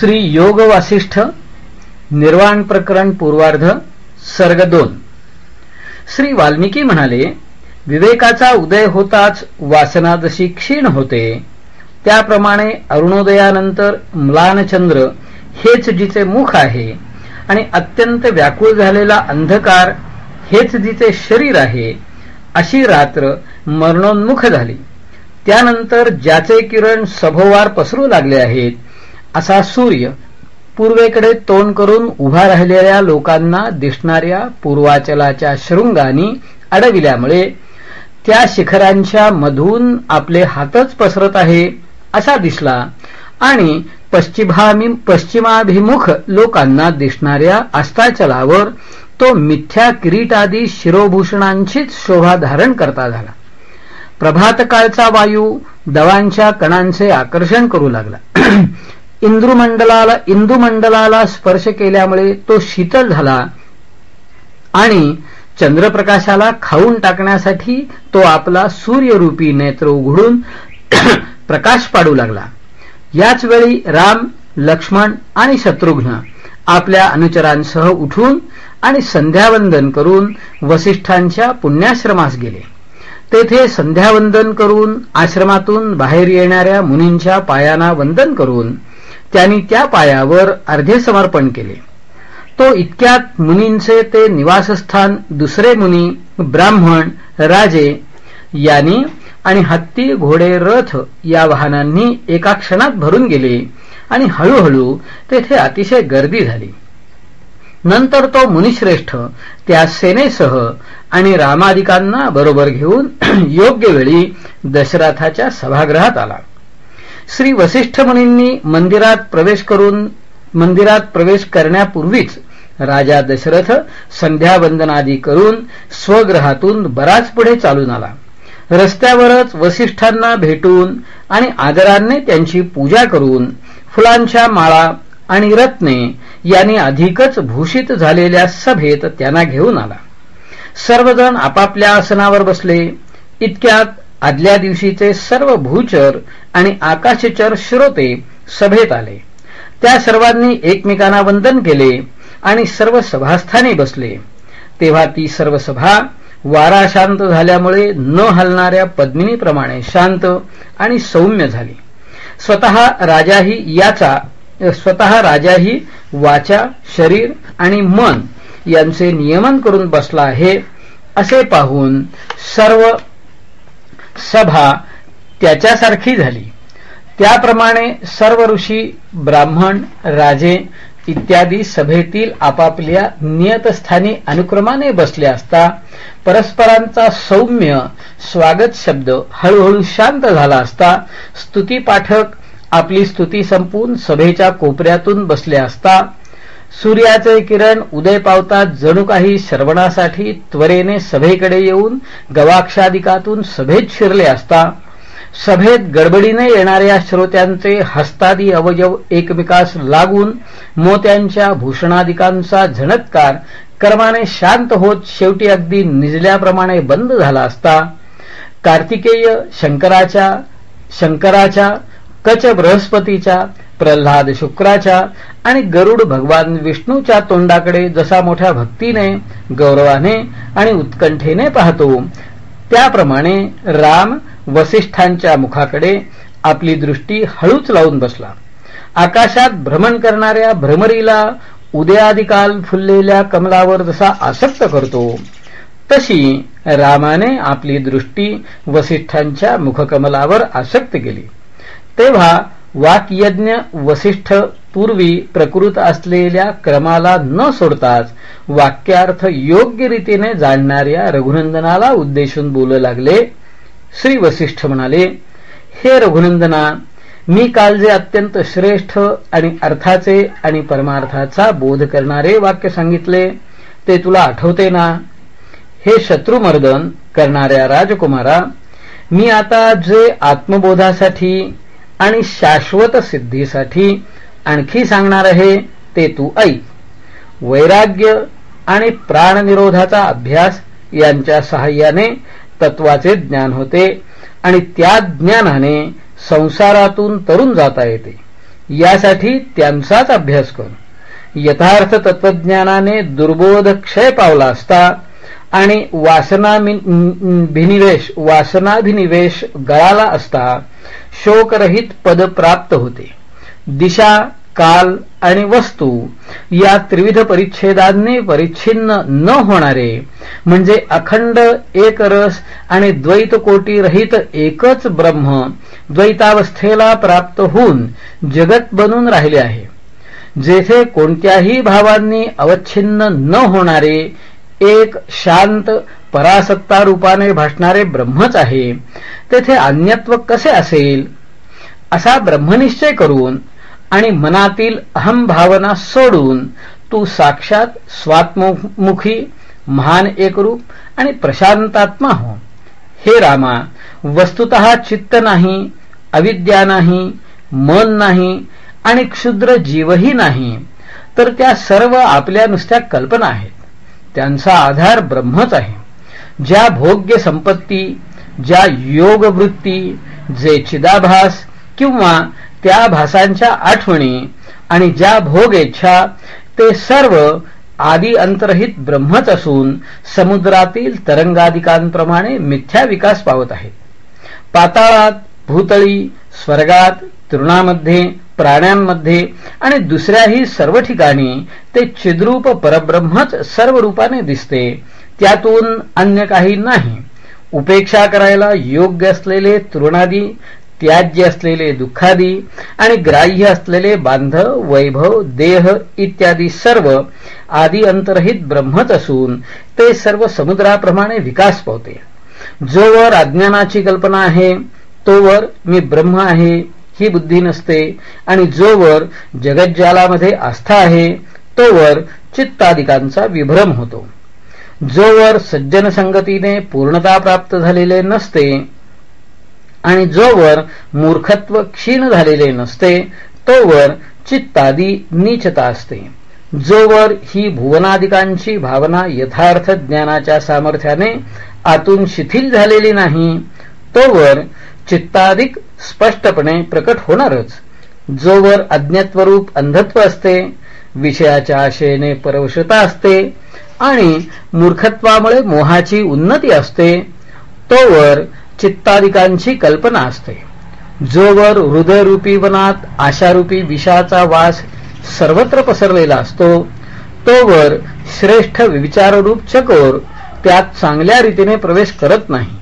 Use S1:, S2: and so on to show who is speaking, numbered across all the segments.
S1: श्री योग वासिष्ठ निर्वाण प्रकरण पूर्वार्ध सर्ग दोन. श्री वाल्मिकी म्हणाले विवेकाचा उदय होताच वासना जशी क्षीण होते त्याप्रमाणे अरुणोदयानंतर म्लानचंद्र हेच जिचे मुख आहे आणि अत्यंत व्याकुळ झालेला अंधकार हेच जिचे शरीर आहे अशी रात्र मरणोन्मुख झाली. त्यानंतर ज्याचे किरण सभोवार पसरू लागले आहेत असा सूर्य पूर्वेकडे तोंड करून उभा राहिलेल्या लोकांना दिसणाऱ्या पूर्वाचलाच्या शृंगानी अडविल्यामुळे त्या शिखरांच्या मधून आपले हातच पसरत आहे असा दिसला आणि पश्चिमाभिमुख लोकांना दिसणाऱ्या अस्ताचलावर तो मिथ्या किरीटादी शिरोभूषणांचीच शोभा धारण करता झाला. प्रभातकाळचा वायू दवांच्या कणांचे आकर्षण करू लागला. इंद्रुमंडलाला इंदुमंडलाला स्पर्श केल्यामुळे तो शीतल झाला. आणि चंद्रप्रकाशाला खाऊन टाकण्यासाठी तो आपला सूर्यरूपी नेत्र उघडून प्रकाश पाडू लागला. याच वेळी राम लक्ष्मण आणि शत्रुघ्न आपल्या अनुचरांसह उठून आणि संध्यावंदन करून वसिष्ठांच्या पुण्याश्रमास गेले. तेथे संध्यावंदन करून आश्रमातून बाहेर येणाऱ्या मुनींच्या पायांना वंदन करून त्यांनी त्या पायावर अर्धे समर्पण केले. तो इतक्यात मुनींचे ते निवासस्थान दुसरे मुनी ब्राह्मण राजे यांनी आणि हत्ती घोडे रथ या वाहनांनी एका क्षणात भरून गेले आणि हळूहळू तेथे अतिशय गर्दी झाली. नंतर तो मुनिश्रेष्ठ त्या सेनेसह आणि रामादिकांना बरोबर घेऊन योग्य वेळी दशरथाच्या सभागृहात आला. श्री वसिष्ठ मुनींनी मंदिरात प्रवेश करून मंदिरात प्रवेश करण्यापूर्वीच राजा दशरथ संध्यावंदनादी करून स्वग्रहातून बराच पुढे चालून आला. रस्त्यावरच वसिष्ठांना भेटून आणि आदराने त्यांची पूजा करून फुलांच्या माळा आणि रत्ने यांनी अधिकच भूषित झालेल्या सभेत त्यांना घेऊन आला. सर्वजण आपापल्या आसनावर बसले. इतक्यात आदल्या दिवशीचे सर्व भूचर आणि आकाशचर श्रोते सभेत आले. त्या सर्वांनी एकमेकांना वंदन केले आणि सर्व सभास्थानी बसले. तेव्हा ती सर्व सभा वारा शांत झाल्यामुळे न हलणाऱ्या पद्मिनीप्रमाणे शांत आणि सौम्य झाली. स्वतः राजाही याचा स्वतः राजाही वाचा शरीर आणि मन यांचे नियमन करून बसला आहे असे पाहून सर्व सभा त्याच्यासारखी झाली. त्याप्रमाणे सर्व ऋषी ब्राह्मण राजे इत्यादी सभेतील आपापल्या नियतस्थानी अनुक्रमाने बसले असता परस्परांचा सौम्य स्वागत शब्द हळूहळू शांत झाला असता स्तुतीपाठक आपली स्तुती संपून सभेच्या कोपऱ्यातून बसले असता सूर्याचे किरण उदय पावतात जणू काही श्रवणासाठी त्वरेने सभेकडे येऊन गवाक्षादिकातून सभेत शिरले असता. सभेत गडबडीने येणाऱ्या श्रोत्यांचे हस्तादी अवयव एकमेकास लागून मोत्यांच्या भूषणादिकांचा झणत्कार कर्माने शांत होत शेवटी अगदी निजल्याप्रमाणे बंद झाला असता. कार्तिकेय शंकराच्या शंकराच्या कच बृहस्पतीच्या प्रल्हाद शुक्राच्या आणि गरुड भगवान विष्णूच्या तोंडाकडे जसा मोठ्या भक्तीने गौरवाने आणि उत्कंठेने पाहतो त्याप्रमाणे राम वसिष्ठांच्या मुखाकडे आपली दृष्टी हळूच लावून बसला. आकाशात भ्रमण करणाऱ्या भ्रमरीला उदयादिकाल फुललेल्या कमलावर जसा आसक्त करतो तशी रामाने आपली दृष्टी वसिष्ठांच्या मुखकमलावर आसक्त केली. तेव्हा वाकयज्ञ वसिष्ठ पूर्वी प्रकृत असलेल्या क्रमाला न सोडताच वाक्यार्थ योग्य रीतीने जाणणाऱ्या रघुनंदनाला उद्देशून बोलू लागले. श्री वसिष्ठ म्हणाले हे रघुनंदना मी काल जे अत्यंत श्रेष्ठ आणि अर्थाचे आणि परमार्थाचा बोध करणारे वाक्य सांगितले ते तुला आठवते ना? हे शत्रुमर्दन करणाऱ्या राजकुमारा मी आता जे आत्मबोधासाठी आणि शाश्वत सिद्धीसाठी आणखी सांगणार आहे ते तू ऐक. वैराग्य आणि प्राणनिरोधाचा अभ्यास यांच्या सहाय्याने तत्वाचे ज्ञान होते आणि त्या ज्ञानाने संसारातून तरुण जाता येते. यासाठी त्यांचाच अभ्यास कर. यथार्थ तत्वज्ञानाने दुर्बोध क्षय पावला असता आणि वासनाभिनिवेश वासनाभिनिवेश गळाला असता शोकरहित पद प्राप्त होते. दिशा काल आणि वस्तू या त्रिविध परिच्छेदांनी परिच्छिन्न न होणारे म्हणजे अखंड एक रस आणि द्वैत कोटी रहित एकच ब्रह्म द्वैतावस्थेला प्राप्त होऊन जगत बनून राहिले आहे. जेथे कोणत्याही भावांनी अवच्छिन्न न होणारे एक शांत परासत्ता रूपाने भासणारे ब्रह्मच आहे तेथे अन्यत्व कसे असेल? असा ब्रह्मनिश्चय करून आणि मनातील अहम भावना सोडून तू साक्षात स्वात्ममुखी महान एकरूप आणि प्रशांतात्मा हो. हे रामा वस्तुत चित्त नाही अविद्या नाही मन नाही आणि क्षुद्र जीवही नाही तर त्या सर्व आपल्या नुसत्या कल्पना आहेत. त्यांचा आधार ब्रह्मच आहे. ज्या भोग्य संपत्ती ज्या योगवृत्ती जे चिदाभास किंवा त्या भासांच्या आठवणी आणि ज्या भोग इच्छा ते सर्व आदी अंतरहित ब्रह्मच असून समुद्रातील तरंगादिकांप्रमाणे मिथ्या विकास पावत आहेत. पाताळात भूतळी स्वर्गात तृणामध्ये प्राण्यांमध्ये आणि दुसऱ्याही सर्व ठिकाणी ते चिद्रूप परब्रह्मच सर्व रूपाने दिसते. त्यातून अन्य काही नाही. उपेक्षा करायला योग्य असलेले तृणादी त्याज्य असलेले दुःखादी आणि ग्राह्य असलेले बांधव वैभव देह इत्यादी सर्व आदी अंतरहित ब्रह्मच असून ते सर्व समुद्राप्रमाणे विकास पावते. जोवर अज्ञानाची कल्पना आहे तोवर मी ब्रह्म आहे ही बुद्धी नसते. आणि जोवर जगज्जालामध्ये आस्था आहे तोवर चित्तादिकांचा विभ्रम होतो. जोवर सज्जन संगतीने पूर्णता प्राप्त झालेले नसते आणि जोवर मूर्खत्व क्षीण झालेले नसते तोवर चित्तादी नीचता असते. जोवर ही भुवनादिकांची भावना यथार्थ ज्ञानाच्या सामर्थ्याने आतून शिथिल झालेली नाही तोवर चित्ताधिक स्पष्टपणे प्रकट होणारच. जोवर अज्ञत्वरूप अंधत्व असते विषयाच्या आशेने परवशता असते आणि मूर्खत्वामुळे मोहाची उन्नती असते तोवर चित्तादिकांची कल्पना असते. जोवर हृदयरूपी वनात आशारूपी विषाचा वास सर्वत्र पसरलेला असतो तोवर श्रेष्ठ विचाररूप चकोर त्यात चांगल्या रीतीने प्रवेश करत नाही.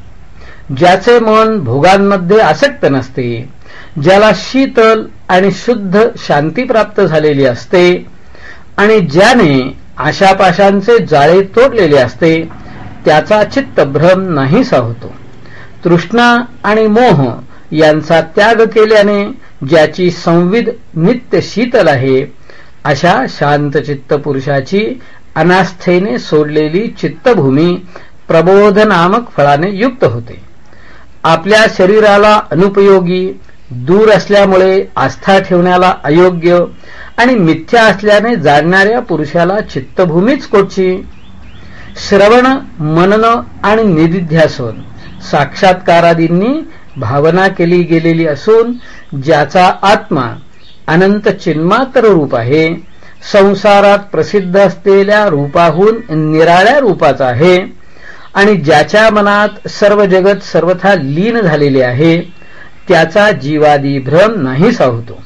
S1: ज्याचे मन भोगांमध्ये आसक्त नसते ज्याला शीतल आणि शुद्ध शांती प्राप्त झालेली असते आणि ज्याने आशापाशांचे जाळे तोडलेले असते त्याचा चित्तभ्रम नाहीसा होतो. तृष्णा आणि मोह यांचा त्याग केल्याने ज्याची संविध नित्य शीतल आहे अशा शांतचित्त पुरुषाची अनास्थेने सोडलेली चित्तभूमी प्रबोधनामक फळाने युक्त होते. आपल्या शरीराला अनुपयोगी दूर असल्यामुळे आस्था ठेवण्याला अयोग्य आणि मिथ्या असल्याने जाणणाऱ्या पुरुषाला चित्तभूमीच कोटची श्रवण मनन आणि निधिध्यासन साक्षात्कारादींनी भावना केली गेलेली असून ज्याचा आत्मा अनंत चिन्मात्र रूप आहे संसारात प्रसिद्ध असलेल्या रूपाहून निराळ्या रूपाचा आहे आणि ज्याच्या मनात सर्व जगत सर्वथा लीन झालेले आहे त्याचा जीवादी भ्रम नाहीसा होतो.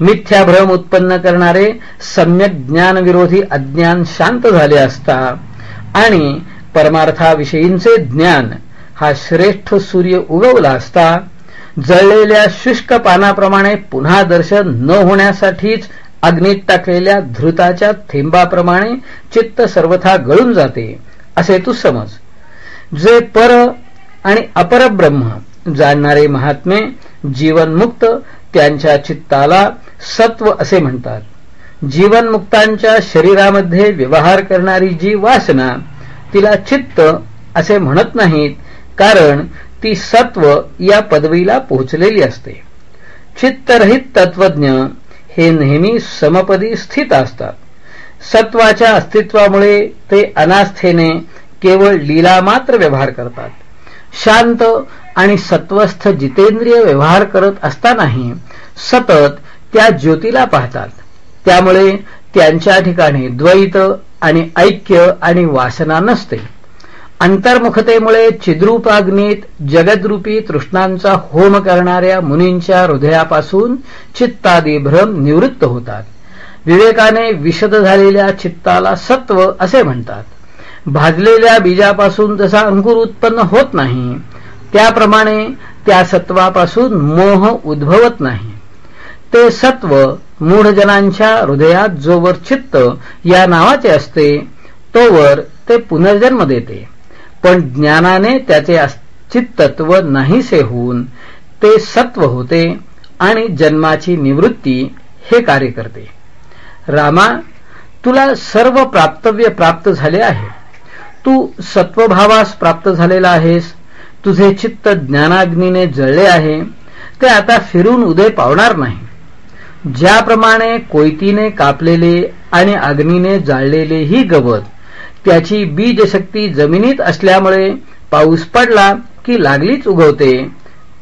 S1: मिथ्या भ्रम उत्पन्न करणारे सम्यक ज्ञानविरोधी अज्ञान शांत झाले असता आणि परमार्थाविषयींचे ज्ञान हा श्रेष्ठ सूर्य उगवला असता जळलेल्या शुष्क पानाप्रमाणे पुन्हा दर्शन न होण्यासाठीच अग्नीत टाकलेल्या धृताच्या थेंबाप्रमाणे चित्त सर्वथा गळून जाते असे तू समज. जे पर आणि अपरब्रह्म जाणणारे महात्मे जीवनमुक्त त्यांच्या चित्ताला सत्व असे म्हणतात. जीवनमुक्तांच्या शरीरामध्ये व्यवहार करणारी जी वासना तिला चित्त असे म्हणत नाहीत कारण ती सत्व या पदवीला पोहोचलेली असते. चित्तरहित तत्वज्ञ हे नेहमी समपदी स्थित असतात. सत्वाच्या अस्तित्वामुळे ते अनास्थेने केवळ लीला मात्र व्यवहार करतात. शांत आणि सत्वस्थ जितेंद्रिय व्यवहार करत असतानाही सतत त्या ज्योतीला पाहतात. त्यामुळे त्यांच्या ठिकाणी द्वैत आणि ऐक्य आणि वासना नसते. अंतर्मुखतेमुळे चिद्रूपाग्नीत जगद्रूपी तृष्णांचा होम करणाऱ्या मुनींच्या हृदयापासून चित्तादी भ्रम निवृत्त होतात. विवेकाने विशद झालेल्या चित्ताला सत्व असे म्हणतात. भाजलेल्या बीजापासून जसा अंकुर उत्पन्न होत नाही त्याप्रमाणे त्या सत्वापासून मोह उद्भवत नाही. ते सत्व मूढजनांच्या हृदयात जोवर चित्त या नावाचे असते तोवर ते पुनर्जन्म देते. पण ज्ञानाने त्याचे चित्तत्व नाहीसे होऊन ते सत्व होते आणि जन्माची निवृत्ती हे कार्य करते. रामा तुला सर्व प्राप्तव्य प्राप्त झाले आहे. तू सत्वभावास प्राप्त झालेला आहेस. तुझे चित्त ज्ञानाग्नीने जळले आहे. ते आता फिरून उदय पावणार नाही. ज्याप्रमाणे कोयतीने कापलेले आणि अग्नीने जाळलेले ही गवत त्याची बीजशक्ती जमिनीत असल्यामुळे पाऊस पडला की लागलीच उगवते.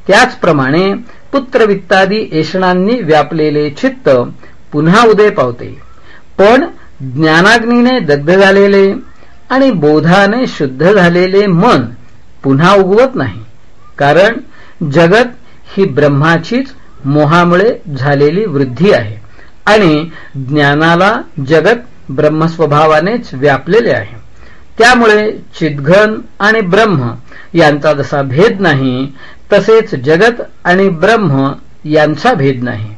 S1: त्याचप्रमाणे पुत्रवित्तादी एषणांनी व्यापलेले चित्त पुन्हा उदय पावते. पण ज्ञानाग्नीने दग्ध झालेले आणि बोधाने शुद्ध झालेले मन पुन्हा उगवत नाही. कारण जगत ही ब्रह्माचीच मोहामुळे झालेली वृद्धी आहे. आणि ज्ञानाला जगत ब्रह्मस्वभावानेच व्यापलेले आहे. त्यामुळे चिदघन आणि ब्रह्म यांचा जसा भेद नाही तसेच जगत आणि ब्रह्म यांचा भेद नाही.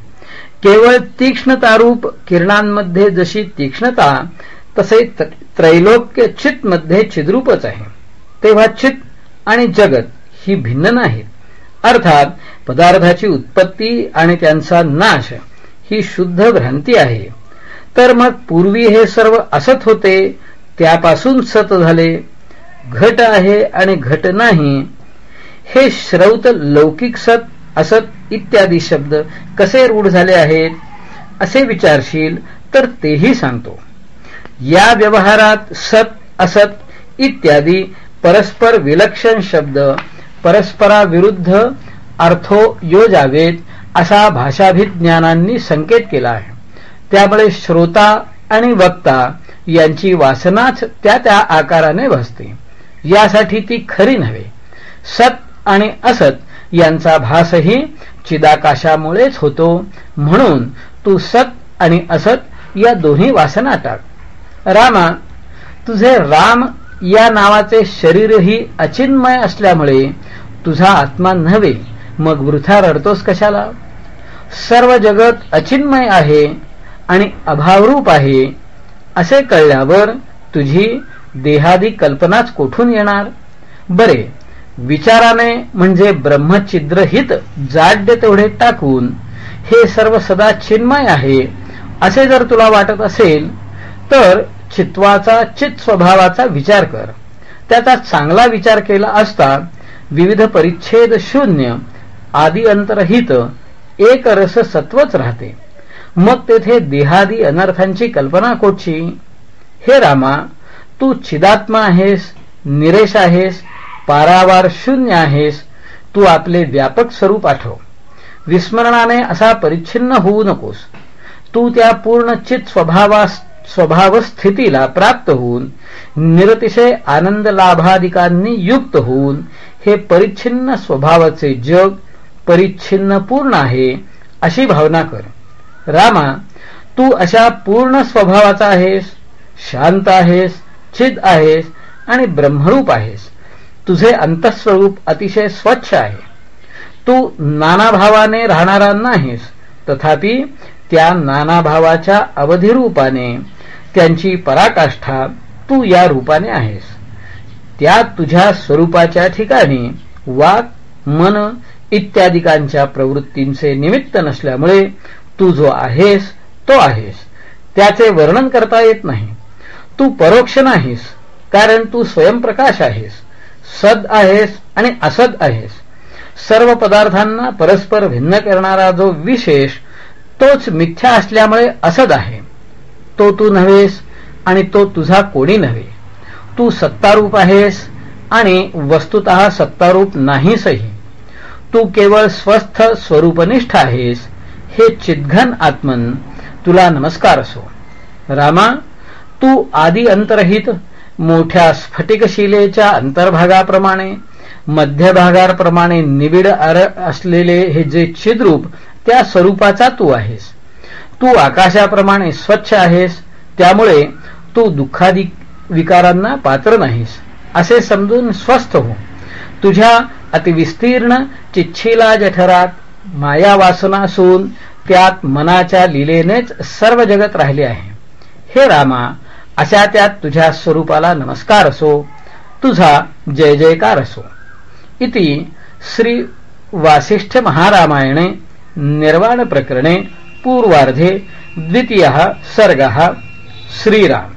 S1: केवळ तीक्ष्णतारूप किरणांमध्ये जशी तीक्ष्णता तसे त्रैलोक्य चित मध्ये आहे. तेव्हा चित आणि जगत ही भिन्न नाहीत. अर्थात पदार्थाची उत्पत्ती आणि त्यांचा नाश ही शुद्ध भ्रांती आहे. तर मग पूर्वी हे सर्व असत होते त्यापासून सत झाले. घट आहे आणि घट नाही. हे श्रौत लौकिक सत असत इत्यादी शब्द कसे रूढ झाले आहेत? असे विचारशील तर तेही सांगतो. या व्यवहारात सत असत इत्यादी परस्पर विलक्षण शब्द परस्पराविरुद्ध अर्थो योजावेत असा भाषाभिज्ञानांनी संकेत केला आहे. त्यामुळे श्रोता आणि वक्ता यांची वासनाच त्या त्या आकाराने भासते. यासाठी ती खरी नव्हे. सत आणि असत यांचा भासही चिदाकाशामुळेच होतो. म्हणून तू सत आणि असत या दोन्ही वासना टाक रामा तुझे राम या नावाचे शरीरही अचिन्मय असल्यामुळे तुझा आत्मा नव्हे मग वृथा रडतोस कशाला? सर्व जगत अचिन्मय आहे आणि अभावरूप आहे असे कळल्यावर तुझी देहादी कल्पनाच कोठून येणार? बरे विचाराने म्हणजे ब्रह्मचिद्रहित जाड्य तेवढे टाकून हे सर्व सदा चिन्मय आहे असे जर तुला वाटत असेल तर चित्वाचा चित स्वभावाचा विचार कर. त्याचा चांगला विचार केला असता विविध परिच्छेद शून्य आदी अंतरहित एक रस सत्वच राहते. मग तेथे देहादी अनर्थांची कल्पना कोठची? हे रामा तू चिदात्मा आहेस निरेश आहेस पारावार शून्य आहेस तू आपले व्यापक स्वरूप आठव. विस्मरणाने असा परिच्छिन्न होऊ नकोस. तू त्या पूर्ण चित स्वभावास स्वभाव स्थितीला प्राप्त होऊन निरतिशय आनंद लाभाधिकांनी युक्त होऊन हे परिच्छिन्न स्वभावाचे जग परिच्छिन्न पूर्ण आहे अशी भावना कर. रामा तू अशा पूर्ण स्वभावाचा आहेस शांत आहेस छिद आहेस आणि ब्रह्मरूप आहेस. तुझे अंतस्वरूप अतिशय स्वच्छ आहे. तू नानाभावाने राहणारा नाहीस तथापि त्या नानाभावाच्या अवधिरूपाने त्यांची पराकाष्ठा तू या रूपाने आहेस. त्या तुझ्या स्वरूपाच्या ठिकाणी वाक मन इत्यादिकांच्या प्रवृत्तींचे निमित्त नसल्यामुळे तू जो आहेस तो आहेस. त्याचे वर्णन करता येत नाही. तू परोक्ष नाहीस कारण तू स्वयंप्रकाश आहेस. सद आहेस आणि असद आहेस. सर्व पदार्थांना परस्पर भिन्न करणारा जो विशेष तोच मिथ्या असल्यामुळे असद आहे. तो तू नव्हेस आणि तो तुझा कोणी नव्हे. तू सत्तारूप आहेस आणि वस्तुत सत्तारूप नाहीसही. तू केवळ स्वस्थ स्वरूपनिष्ठ आहेस हे चिद्घन आत्मन तुला नमस्कार असो. रामा तू आदी अंतरहित मोठ्या स्फटिकशिलेच्या अंतर्भागाप्रमाणे मध्यभागाप्रमाणे निबिड असलेले हे जे छिद्रूप त्या स्वरूपाचा तू आहेस. तू आकाशाप्रमाणे स्वच्छ आहेस त्यामुळे तू दुःखादी विकारांना पात्र नाहीस असे समजून स्वस्थ हो. तुझ्या अतिविस्तीर्ण चिच्छिला जठरात माया वासना असून त्यात मनाच्या लिलेनेच सर्व जगत राहिले आहे. हे रामा अशा त्यात तुझ्या स्वरूपाला नमस्कार असो तुझा जय जयकार असो. इति श्री वासिष्ठ महारामायणे निर्वाण प्रकरणे पूर्वार्धे द्वितीय सर्ग श्रीराम।